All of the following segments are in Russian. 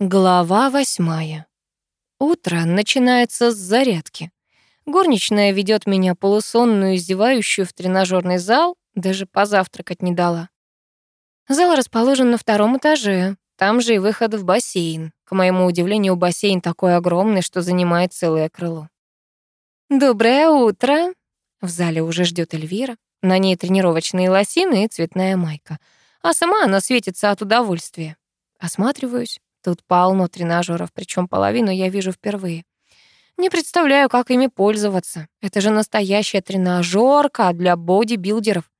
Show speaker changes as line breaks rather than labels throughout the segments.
Глава восьмая. Утро начинается с зарядки. Горничная ведет меня полусонную, издевающую в тренажерный зал, даже позавтракать не дала. Зал расположен на втором этаже, там же и выход в бассейн. К моему удивлению, бассейн такой огромный, что занимает целое крыло. «Доброе утро!» В зале уже ждет Эльвира. На ней тренировочные лосины и цветная майка. А сама она светится от удовольствия. Осматриваюсь. Тут полно тренажеров, причем половину я вижу впервые. Не представляю, как ими пользоваться. Это же настоящая тренажерка для бодибилдеров.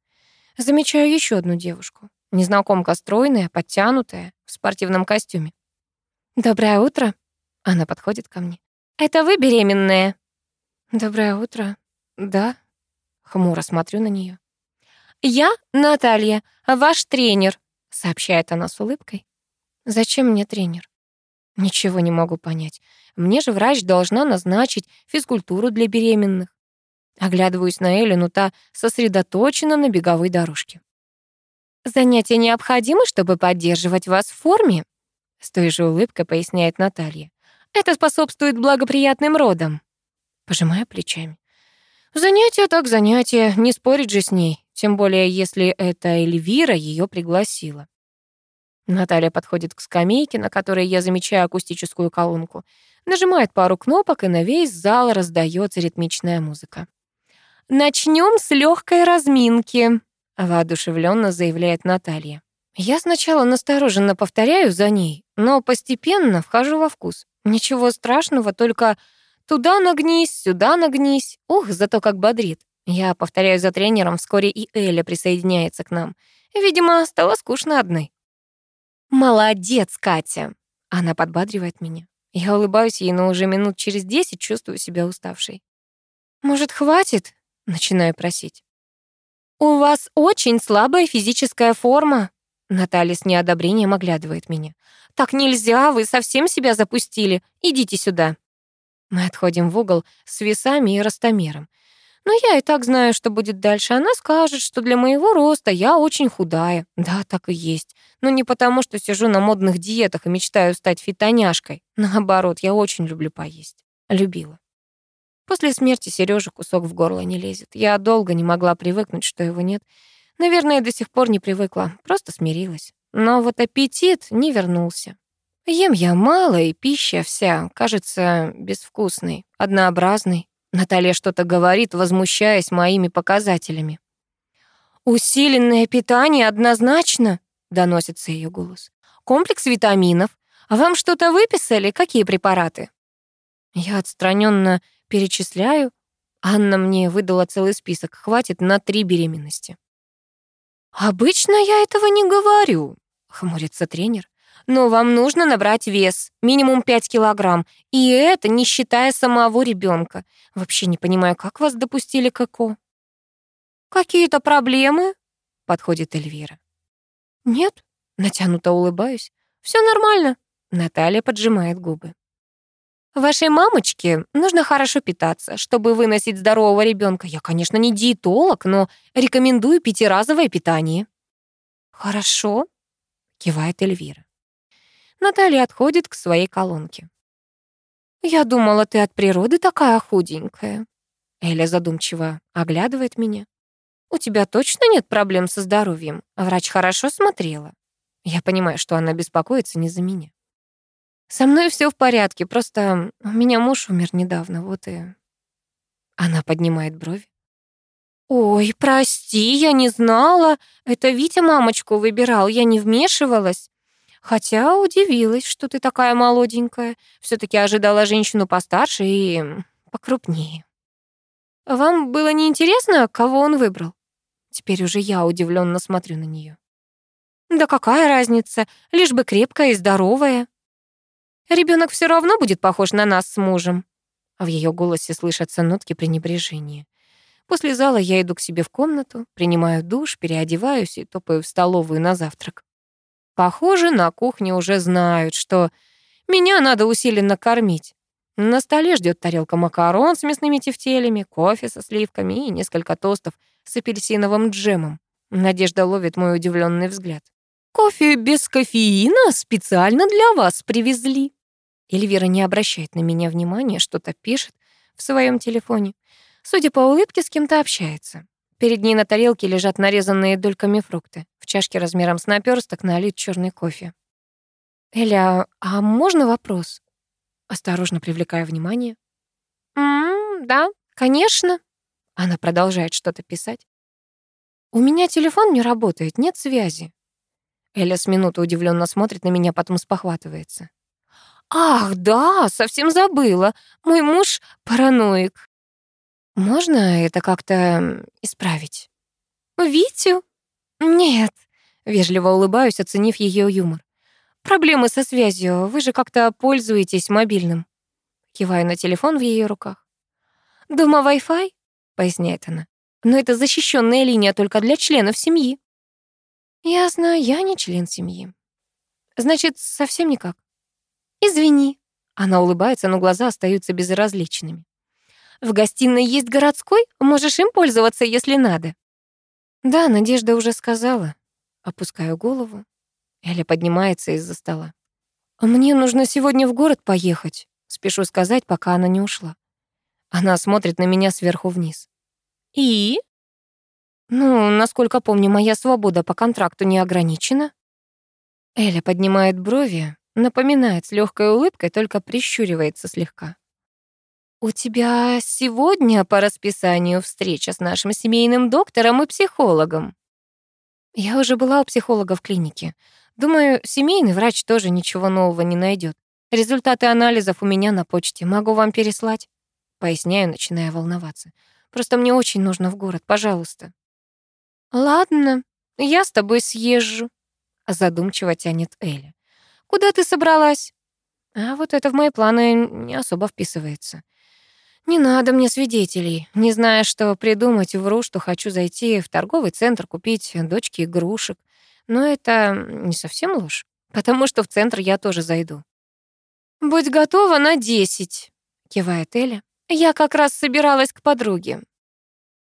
Замечаю еще одну девушку. Незнакомка стройная, подтянутая, в спортивном костюме. «Доброе утро!» Она подходит ко мне. «Это вы беременная?» «Доброе утро. Да?» Хмуро смотрю на нее. «Я Наталья, ваш тренер», — сообщает она с улыбкой. Зачем мне тренер? Ничего не могу понять. Мне же врач должна назначить физкультуру для беременных. Оглядываюсь на Элю, но та сосредоточена на беговой дорожке. «Занятия необходимы, чтобы поддерживать вас в форме?» С той же улыбкой поясняет Наталья. «Это способствует благоприятным родам». Пожимая плечами. «Занятие так занятие, не спорить же с ней, тем более если это Эльвира ее пригласила». Наталья подходит к скамейке, на которой я замечаю акустическую колонку, нажимает пару кнопок, и на весь зал раздается ритмичная музыка. «Начнем с легкой разминки», — воодушевленно заявляет Наталья. Я сначала настороженно повторяю за ней, но постепенно вхожу во вкус. Ничего страшного, только туда нагнись, сюда нагнись. Ух, зато как бодрит. Я повторяю за тренером, вскоре и Эля присоединяется к нам. Видимо, стало скучно одной. «Молодец, Катя!» Она подбадривает меня. Я улыбаюсь ей, но уже минут через десять чувствую себя уставшей. «Может, хватит?» — начинаю просить. «У вас очень слабая физическая форма», Наталья с неодобрением оглядывает меня. «Так нельзя, вы совсем себя запустили. Идите сюда». Мы отходим в угол с весами и ростомером. Но я и так знаю, что будет дальше. Она скажет, что для моего роста я очень худая. Да, так и есть. Но не потому, что сижу на модных диетах и мечтаю стать фитоняшкой. Наоборот, я очень люблю поесть. Любила. После смерти Сережи кусок в горло не лезет. Я долго не могла привыкнуть, что его нет. Наверное, до сих пор не привыкла, просто смирилась. Но вот аппетит не вернулся. Ем я мало, и пища вся кажется безвкусной, однообразной. Наталья что-то говорит, возмущаясь моими показателями. «Усиленное питание однозначно», — доносится ее голос. «Комплекс витаминов. А вам что-то выписали? Какие препараты?» Я отстраненно перечисляю. Анна мне выдала целый список, хватит на три беременности. «Обычно я этого не говорю», — хмурится тренер. Но вам нужно набрать вес, минимум 5 килограмм, и это не считая самого ребенка. Вообще не понимаю, как вас допустили к ЭКО. «Какие-то проблемы?» — подходит Эльвира. «Нет», — натянуто улыбаюсь. Все нормально», — Наталья поджимает губы. Вашей мамочке нужно хорошо питаться, чтобы выносить здорового ребенка. Я, конечно, не диетолог, но рекомендую пятиразовое питание. Хорошо, кивает Эльвира. Наталья отходит к своей колонке. «Я думала, ты от природы такая худенькая». Эля задумчиво оглядывает меня. «У тебя точно нет проблем со здоровьем? Врач хорошо смотрела». Я понимаю, что она беспокоится не за меня. «Со мной все в порядке, просто у меня муж умер недавно, вот и...» Она поднимает брови. «Ой, прости, я не знала. Это Витя мамочку выбирал, я не вмешивалась. Хотя удивилась, что ты такая молоденькая. все таки ожидала женщину постарше и покрупнее. Вам было неинтересно, кого он выбрал? Теперь уже я удивленно смотрю на нее. Да какая разница, лишь бы крепкая и здоровая. Ребенок все равно будет похож на нас с мужем. А в ее голосе слышатся нотки пренебрежения. После зала я иду к себе в комнату, принимаю душ, переодеваюсь и топаю в столовую на завтрак. Похоже, на кухне уже знают, что меня надо усиленно кормить. На столе ждет тарелка макарон с мясными тефтелями, кофе со сливками и несколько тостов с апельсиновым джемом. Надежда ловит мой удивленный взгляд. Кофе без кофеина специально для вас привезли». Эльвира не обращает на меня внимания, что-то пишет в своем телефоне. Судя по улыбке, с кем-то общается. Перед ней на тарелке лежат нарезанные дольками фрукты. Чашке размером с наперсток налит черный кофе. «Эля, а можно вопрос?» Осторожно привлекая внимание. «М -м, «Да, конечно». Она продолжает что-то писать. «У меня телефон не работает, нет связи». Эля с минуты удивленно смотрит на меня, потом спохватывается. «Ах, да, совсем забыла. Мой муж параноик. Можно это как-то исправить? Витю? Нет. Вежливо улыбаюсь, оценив ее юмор. Проблемы со связью. Вы же как-то пользуетесь мобильным. Киваю на телефон в ее руках. Дома Wi-Fi? Поясняет она. Но это защищенная линия только для членов семьи. Ясно, я не член семьи. Значит, совсем никак. Извини. Она улыбается, но глаза остаются безразличными. В гостиной есть городской, можешь им пользоваться, если надо». «Да, Надежда уже сказала». Опускаю голову. Эля поднимается из-за стола. «Мне нужно сегодня в город поехать», спешу сказать, пока она не ушла. Она смотрит на меня сверху вниз. «И?» «Ну, насколько помню, моя свобода по контракту не ограничена». Эля поднимает брови, напоминает с легкой улыбкой, только прищуривается слегка. «У тебя сегодня по расписанию встреча с нашим семейным доктором и психологом». Я уже была у психолога в клинике. Думаю, семейный врач тоже ничего нового не найдет. Результаты анализов у меня на почте. Могу вам переслать. Поясняю, начиная волноваться. Просто мне очень нужно в город, пожалуйста. Ладно, я с тобой съезжу. Задумчиво тянет Эля. Куда ты собралась? А вот это в мои планы не особо вписывается. Не надо мне свидетелей. Не зная, что придумать, вру, что хочу зайти в торговый центр купить дочке игрушек. Но это не совсем ложь, потому что в центр я тоже зайду. «Будь готова на десять», — кивает Эля. «Я как раз собиралась к подруге».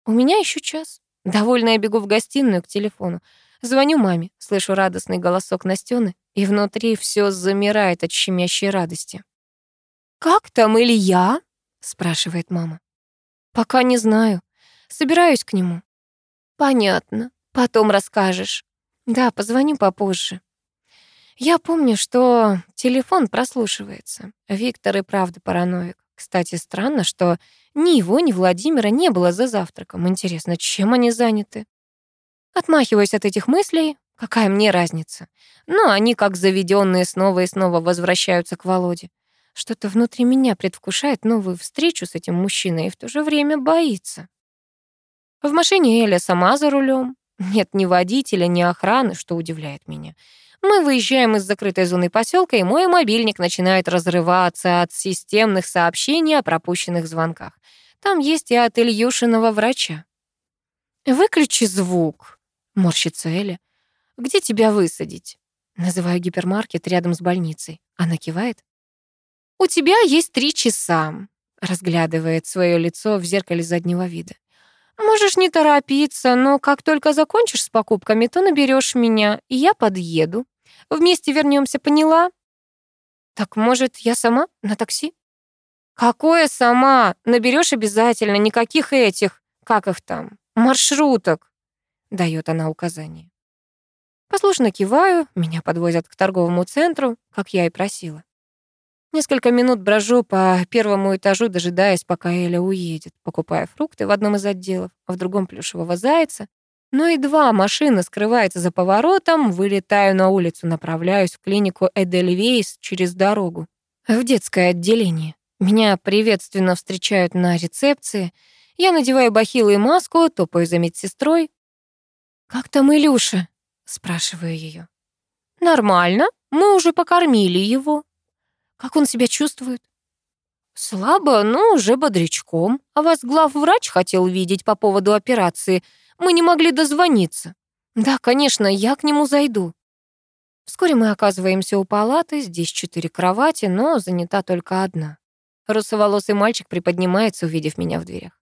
«У меня еще час». Довольно я бегу в гостиную к телефону. Звоню маме, слышу радостный голосок Настёны, и внутри все замирает от щемящей радости. «Как там Илья?» Спрашивает мама. Пока не знаю. Собираюсь к нему. Понятно. Потом расскажешь. Да, позвоню попозже. Я помню, что телефон прослушивается. Виктор и правда параноик. Кстати, странно, что ни его, ни Владимира не было за завтраком. Интересно, чем они заняты? Отмахиваюсь от этих мыслей. Какая мне разница? Но они, как заведенные, снова и снова возвращаются к Володе. Что-то внутри меня предвкушает новую встречу с этим мужчиной и в то же время боится. В машине Эля сама за рулем. Нет ни водителя, ни охраны, что удивляет меня. Мы выезжаем из закрытой зоны поселка, и мой мобильник начинает разрываться от системных сообщений о пропущенных звонках. Там есть и от Ильюшиного врача. «Выключи звук», — морщится Эля. «Где тебя высадить?» Называю гипермаркет рядом с больницей. Она кивает. «У тебя есть три часа», — разглядывает свое лицо в зеркале заднего вида. «Можешь не торопиться, но как только закончишь с покупками, то наберешь меня, и я подъеду. Вместе вернемся, поняла?» «Так, может, я сама на такси?» «Какое сама? Наберешь обязательно, никаких этих, как их там, маршруток», — дает она указание. Послушно киваю, меня подвозят к торговому центру, как я и просила. Несколько минут брожу по первому этажу, дожидаясь, пока Эля уедет, покупая фрукты в одном из отделов, а в другом плюшевого зайца. Но едва машина скрывается за поворотом, вылетаю на улицу, направляюсь в клинику Эдельвейс через дорогу. В детское отделение. Меня приветственно встречают на рецепции. Я надеваю бахилы и маску, топаю за медсестрой. «Как там Илюша?» — спрашиваю ее. «Нормально. Мы уже покормили его», как он себя чувствует? Слабо, но уже бодрячком. А вас главврач хотел видеть по поводу операции. Мы не могли дозвониться. Да, конечно, я к нему зайду. Вскоре мы оказываемся у палаты. Здесь четыре кровати, но занята только одна. Русоволосый мальчик приподнимается, увидев меня в дверях.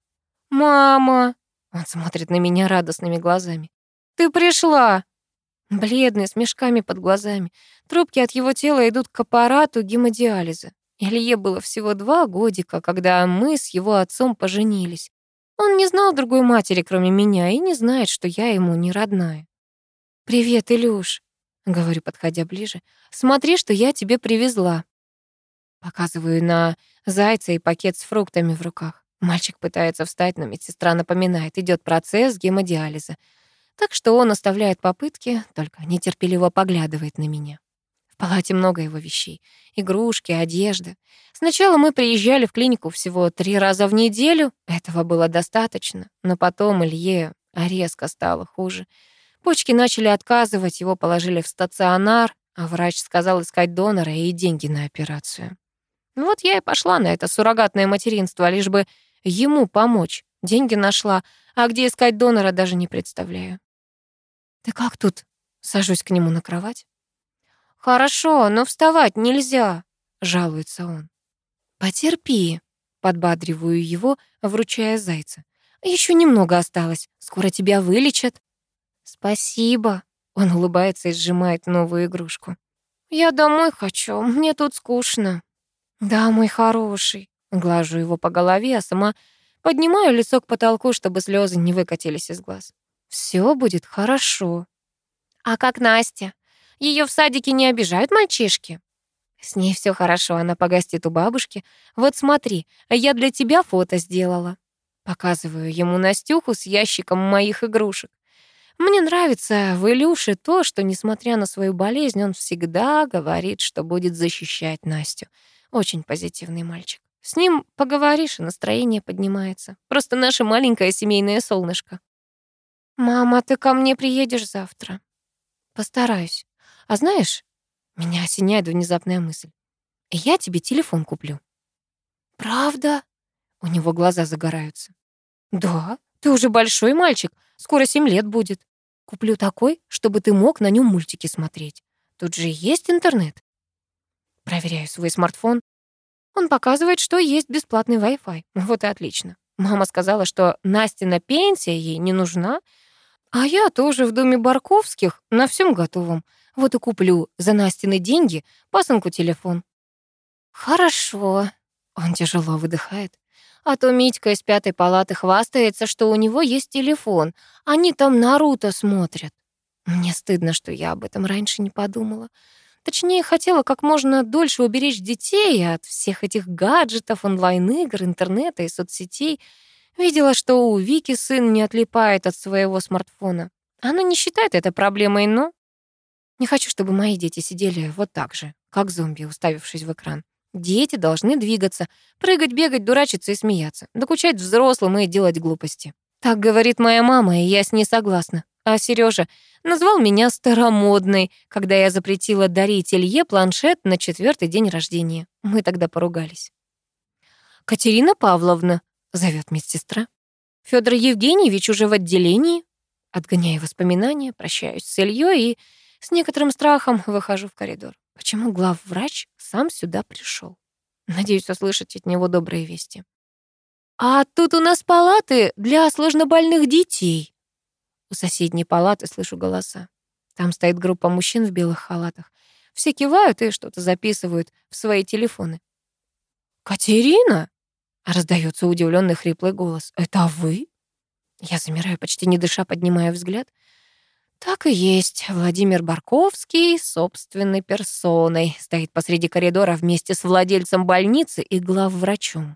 «Мама!» Он смотрит на меня радостными глазами. «Ты пришла!» Бледный, с мешками под глазами. Трубки от его тела идут к аппарату гемодиализа. Илье было всего два годика, когда мы с его отцом поженились. Он не знал другой матери, кроме меня, и не знает, что я ему не родная. «Привет, Илюш», — говорю, подходя ближе. «Смотри, что я тебе привезла». Показываю на зайца и пакет с фруктами в руках. Мальчик пытается встать, но медсестра напоминает, идет процесс гемодиализа. Так что он оставляет попытки, только нетерпеливо поглядывает на меня. В палате много его вещей. Игрушки, одежда. Сначала мы приезжали в клинику всего три раза в неделю. Этого было достаточно. Но потом Илье резко стало хуже. Почки начали отказывать, его положили в стационар, а врач сказал искать донора и деньги на операцию. Вот я и пошла на это суррогатное материнство, лишь бы ему помочь. Деньги нашла, а где искать донора даже не представляю. «Ты как тут?» Сажусь к нему на кровать. «Хорошо, но вставать нельзя», — жалуется он. «Потерпи», — подбадриваю его, вручая зайца. Еще немного осталось, скоро тебя вылечат». «Спасибо», — он улыбается и сжимает новую игрушку. «Я домой хочу, мне тут скучно». «Да, мой хороший», — глажу его по голове, а сама поднимаю лицо к потолку, чтобы слезы не выкатились из глаз. Все будет хорошо. А как Настя? Ее в садике не обижают мальчишки? С ней все хорошо, она погостит у бабушки. Вот смотри, я для тебя фото сделала. Показываю ему Настюху с ящиком моих игрушек. Мне нравится в Илюше то, что, несмотря на свою болезнь, он всегда говорит, что будет защищать Настю. Очень позитивный мальчик. С ним поговоришь, и настроение поднимается. Просто наше маленькое семейное солнышко. «Мама, ты ко мне приедешь завтра?» «Постараюсь. А знаешь, меня осеняет внезапная мысль. Я тебе телефон куплю». «Правда?» У него глаза загораются. «Да, ты уже большой мальчик, скоро семь лет будет. Куплю такой, чтобы ты мог на нем мультики смотреть. Тут же есть интернет». Проверяю свой смартфон. Он показывает, что есть бесплатный Wi-Fi. Вот и отлично. Мама сказала, что Настина пенсия ей не нужна, а я тоже в доме Барковских на всем готовом. Вот и куплю за Настины деньги пасынку телефон. Хорошо. Он тяжело выдыхает. А то Митька из пятой палаты хвастается, что у него есть телефон. Они там Наруто смотрят. Мне стыдно, что я об этом раньше не подумала. Точнее, хотела как можно дольше уберечь детей от всех этих гаджетов, онлайн-игр, интернета и соцсетей — Видела, что у Вики сын не отлипает от своего смартфона. Она не считает это проблемой, но... Не хочу, чтобы мои дети сидели вот так же, как зомби, уставившись в экран. Дети должны двигаться, прыгать, бегать, дурачиться и смеяться, докучать взрослым и делать глупости. Так говорит моя мама, и я с ней согласна. А Сережа назвал меня старомодной, когда я запретила дарить Илье планшет на четвертый день рождения. Мы тогда поругались. «Катерина Павловна», зовет медсестра. Федор Евгеньевич уже в отделении. Отгоняю воспоминания, прощаюсь с Ильей и с некоторым страхом выхожу в коридор. Почему главврач сам сюда пришел? Надеюсь услышать от него добрые вести. «А тут у нас палаты для сложнобольных детей». У соседней палаты слышу голоса. Там стоит группа мужчин в белых халатах. Все кивают и что-то записывают в свои телефоны. «Катерина?» Раздается удивленный хриплый голос. «Это вы?» Я замираю, почти не дыша, поднимая взгляд. Так и есть. Владимир Барковский собственной персоной стоит посреди коридора вместе с владельцем больницы и главврачом.